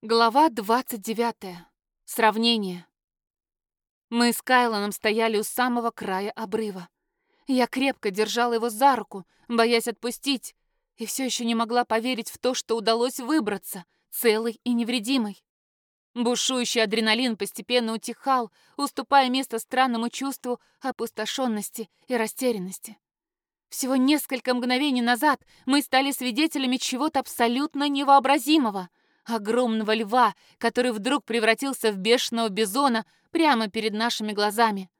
Глава 29. Сравнение. Мы с Кайлоном стояли у самого края обрыва. Я крепко держала его за руку, боясь отпустить, и все еще не могла поверить в то, что удалось выбраться, целый и невредимый. Бушующий адреналин постепенно утихал, уступая место странному чувству опустошенности и растерянности. Всего несколько мгновений назад мы стали свидетелями чего-то абсолютно невообразимого — огромного льва, который вдруг превратился в бешеного бизона прямо перед нашими глазами.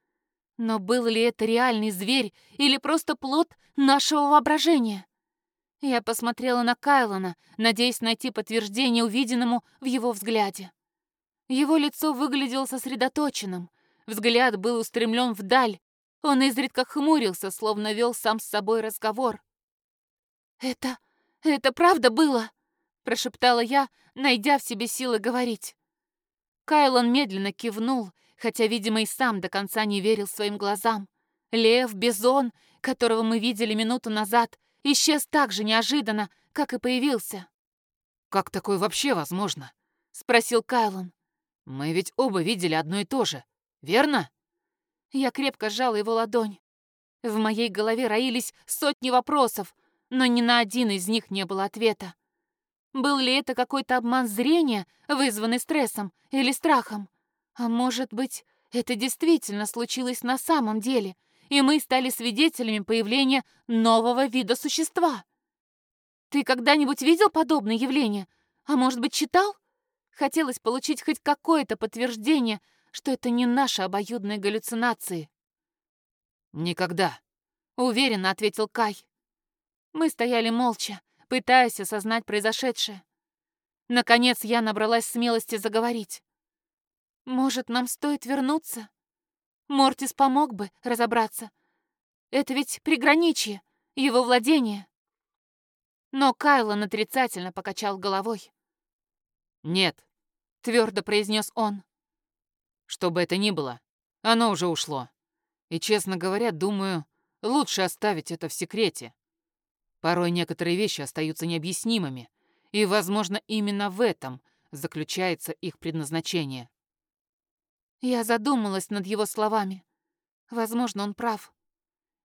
Но был ли это реальный зверь или просто плод нашего воображения? Я посмотрела на Кайлона, надеясь найти подтверждение увиденному в его взгляде. Его лицо выглядело сосредоточенным, взгляд был устремлен вдаль, он изредка хмурился, словно вел сам с собой разговор. «Это... это правда было?» Прошептала я, найдя в себе силы говорить. Кайлон медленно кивнул, хотя, видимо, и сам до конца не верил своим глазам. Лев, Бизон, которого мы видели минуту назад, исчез так же неожиданно, как и появился. «Как такое вообще возможно?» — спросил Кайлон. «Мы ведь оба видели одно и то же, верно?» Я крепко сжала его ладонь. В моей голове роились сотни вопросов, но ни на один из них не было ответа. Был ли это какой-то обман зрения, вызванный стрессом или страхом? А может быть, это действительно случилось на самом деле, и мы стали свидетелями появления нового вида существа? Ты когда-нибудь видел подобное явление? А может быть, читал? Хотелось получить хоть какое-то подтверждение, что это не наши обоюдные галлюцинации. «Никогда», — уверенно ответил Кай. Мы стояли молча, пытаясь осознать произошедшее. Наконец я набралась смелости заговорить. «Может, нам стоит вернуться? Мортис помог бы разобраться. Это ведь приграничье, его владение». Но Кайлон отрицательно покачал головой. «Нет», — твердо произнес он. «Что бы это ни было, оно уже ушло. И, честно говоря, думаю, лучше оставить это в секрете. Порой некоторые вещи остаются необъяснимыми, и, возможно, именно в этом заключается их предназначение. Я задумалась над его словами. Возможно, он прав.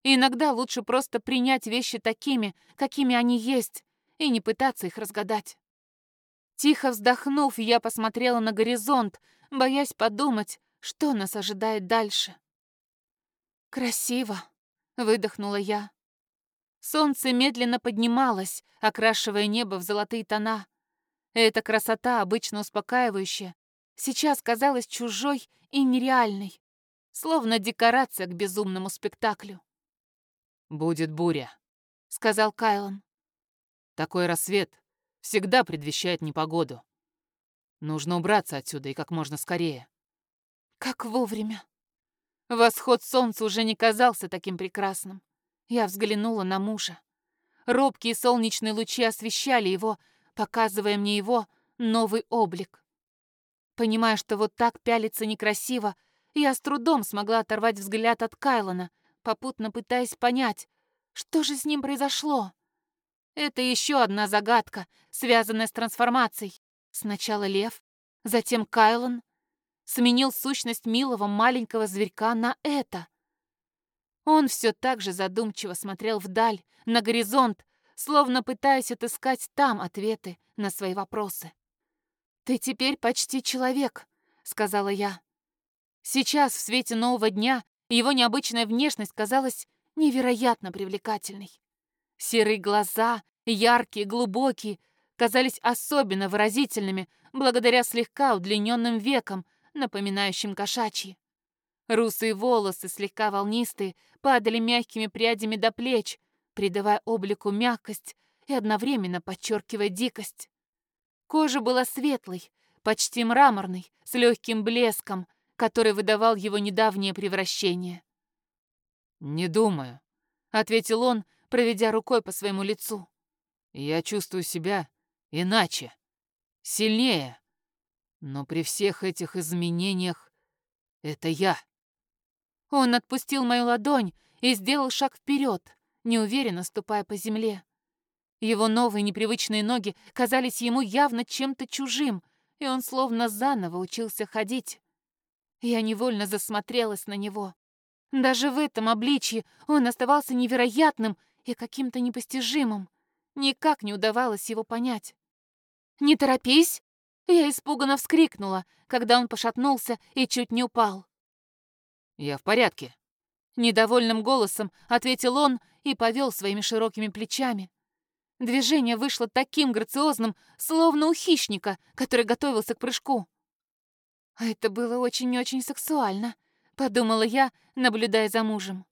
иногда лучше просто принять вещи такими, какими они есть, и не пытаться их разгадать. Тихо вздохнув, я посмотрела на горизонт, боясь подумать, что нас ожидает дальше. «Красиво», — выдохнула я. Солнце медленно поднималось, окрашивая небо в золотые тона. Эта красота, обычно успокаивающая, сейчас казалась чужой и нереальной, словно декорация к безумному спектаклю. «Будет буря», — сказал Кайлон. «Такой рассвет всегда предвещает непогоду. Нужно убраться отсюда и как можно скорее». Как вовремя. Восход солнца уже не казался таким прекрасным. Я взглянула на мужа. Робкие солнечные лучи освещали его, показывая мне его новый облик. Понимая, что вот так пялиться некрасиво, я с трудом смогла оторвать взгляд от Кайлона, попутно пытаясь понять, что же с ним произошло. Это еще одна загадка, связанная с трансформацией. Сначала лев, затем Кайлон сменил сущность милого маленького зверька на это. Он все так же задумчиво смотрел вдаль, на горизонт, словно пытаясь отыскать там ответы на свои вопросы. «Ты теперь почти человек», — сказала я. Сейчас, в свете нового дня, его необычная внешность казалась невероятно привлекательной. Серые глаза, яркие, глубокие, казались особенно выразительными благодаря слегка удлиненным векам, напоминающим кошачьи. Русые волосы, слегка волнистые, падали мягкими прядями до плеч, придавая облику мягкость и одновременно подчеркивая дикость. Кожа была светлой, почти мраморной, с легким блеском, который выдавал его недавнее превращение. «Не думаю», — ответил он, проведя рукой по своему лицу. «Я чувствую себя иначе, сильнее. Но при всех этих изменениях это я». Он отпустил мою ладонь и сделал шаг вперед, неуверенно ступая по земле. Его новые непривычные ноги казались ему явно чем-то чужим, и он словно заново учился ходить. Я невольно засмотрелась на него. Даже в этом обличье он оставался невероятным и каким-то непостижимым. Никак не удавалось его понять. «Не торопись!» Я испуганно вскрикнула, когда он пошатнулся и чуть не упал. «Я в порядке», — недовольным голосом ответил он и повел своими широкими плечами. Движение вышло таким грациозным, словно у хищника, который готовился к прыжку. А это было очень-очень сексуально, подумала я, наблюдая за мужем.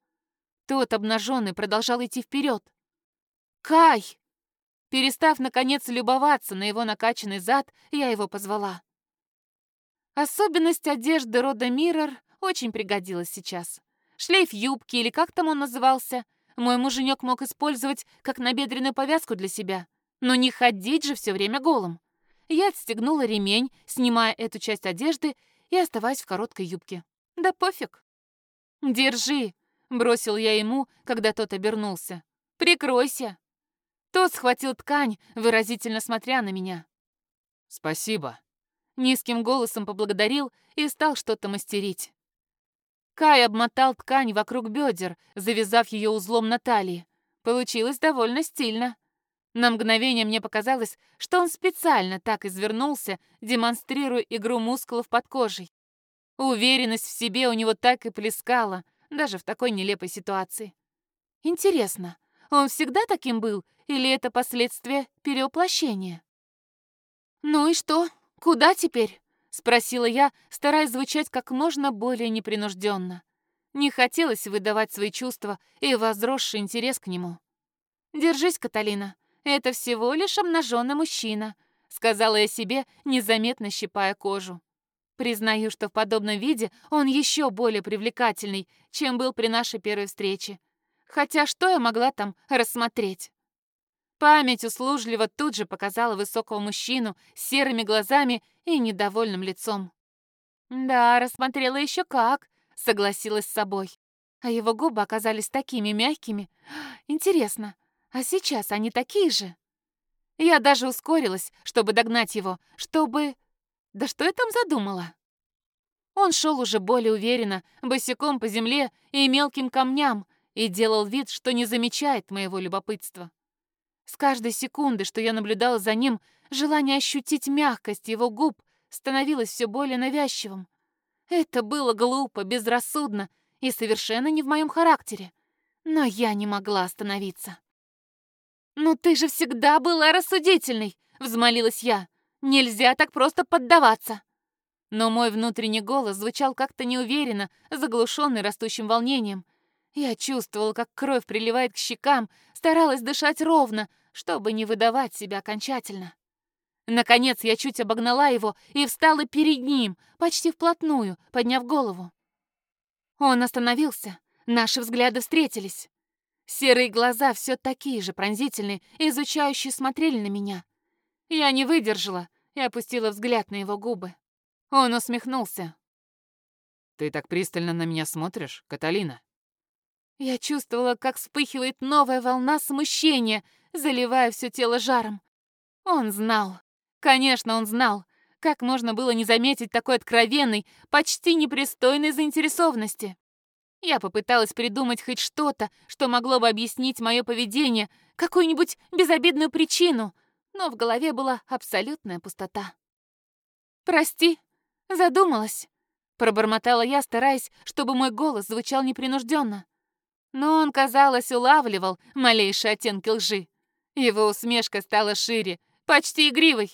Тот, обнаженный, продолжал идти вперед. «Кай!» Перестав, наконец, любоваться на его накачанный зад, я его позвала. Особенность одежды рода Миррор очень пригодилась сейчас. Шлейф юбки, или как там он назывался, мой муженек мог использовать как набедренную повязку для себя. Но не ходить же все время голым. Я отстегнула ремень, снимая эту часть одежды и оставаясь в короткой юбке. Да пофиг. «Держи», — бросил я ему, когда тот обернулся. «Прикройся». Тот схватил ткань, выразительно смотря на меня. «Спасибо», — низким голосом поблагодарил и стал что-то мастерить. Кай обмотал ткань вокруг бедер, завязав ее узлом на талии. Получилось довольно стильно. На мгновение мне показалось, что он специально так извернулся, демонстрируя игру мускулов под кожей. Уверенность в себе у него так и плескала, даже в такой нелепой ситуации. Интересно, он всегда таким был, или это последствия перевоплощения? «Ну и что? Куда теперь?» — спросила я, стараясь звучать как можно более непринужденно. Не хотелось выдавать свои чувства и возросший интерес к нему. «Держись, Каталина, это всего лишь обнаженный мужчина», — сказала я себе, незаметно щипая кожу. Признаю, что в подобном виде он еще более привлекательный, чем был при нашей первой встрече. Хотя что я могла там рассмотреть? Память услужливо тут же показала высокого мужчину с серыми глазами и недовольным лицом. Да, рассмотрела еще как, согласилась с собой. А его губы оказались такими мягкими. Интересно, а сейчас они такие же? Я даже ускорилась, чтобы догнать его, чтобы... Да что я там задумала? Он шел уже более уверенно, босиком по земле и мелким камням, и делал вид, что не замечает моего любопытства. С каждой секунды, что я наблюдала за ним, желание ощутить мягкость его губ становилось все более навязчивым. Это было глупо, безрассудно и совершенно не в моем характере. Но я не могла остановиться. «Ну ты же всегда была рассудительной!» — взмолилась я. «Нельзя так просто поддаваться!» Но мой внутренний голос звучал как-то неуверенно, заглушенный растущим волнением. Я чувствовала, как кровь приливает к щекам, старалась дышать ровно, чтобы не выдавать себя окончательно. Наконец я чуть обогнала его и встала перед ним, почти вплотную, подняв голову. Он остановился, наши взгляды встретились. Серые глаза все такие же пронзительные, изучающие смотрели на меня. Я не выдержала и опустила взгляд на его губы. Он усмехнулся. «Ты так пристально на меня смотришь, Каталина?» Я чувствовала, как вспыхивает новая волна смущения, заливая все тело жаром. Он знал. Конечно, он знал. Как можно было не заметить такой откровенной, почти непристойной заинтересованности? Я попыталась придумать хоть что-то, что могло бы объяснить мое поведение, какую-нибудь безобидную причину, но в голове была абсолютная пустота. «Прости, задумалась», — пробормотала я, стараясь, чтобы мой голос звучал непринужденно. Но он, казалось, улавливал малейшие оттенки лжи. Его усмешка стала шире, почти игривой.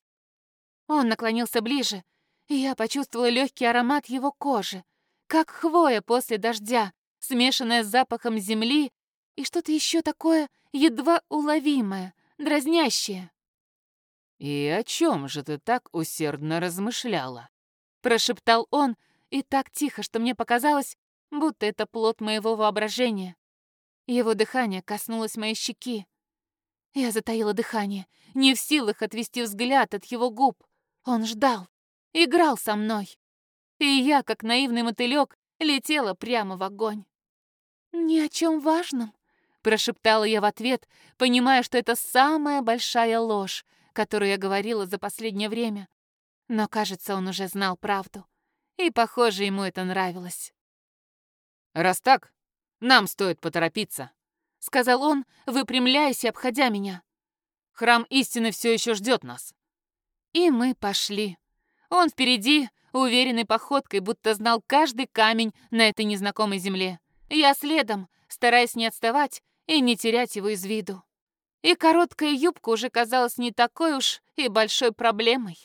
Он наклонился ближе, и я почувствовала легкий аромат его кожи, как хвоя после дождя, смешанная с запахом земли и что-то еще такое едва уловимое, дразнящее. «И о чем же ты так усердно размышляла?» Прошептал он, и так тихо, что мне показалось, будто это плод моего воображения. Его дыхание коснулось моей щеки, я затаила дыхание, не в силах отвести взгляд от его губ. Он ждал, играл со мной. И я, как наивный мотылёк, летела прямо в огонь. «Ни о чем важном», — прошептала я в ответ, понимая, что это самая большая ложь, которую я говорила за последнее время. Но, кажется, он уже знал правду. И, похоже, ему это нравилось. «Раз так, нам стоит поторопиться», — сказал он, выпрямляясь и обходя меня. «Храм истины все еще ждет нас». И мы пошли. Он впереди, уверенной походкой, будто знал каждый камень на этой незнакомой земле. Я следом, стараясь не отставать и не терять его из виду. И короткая юбка уже казалась не такой уж и большой проблемой.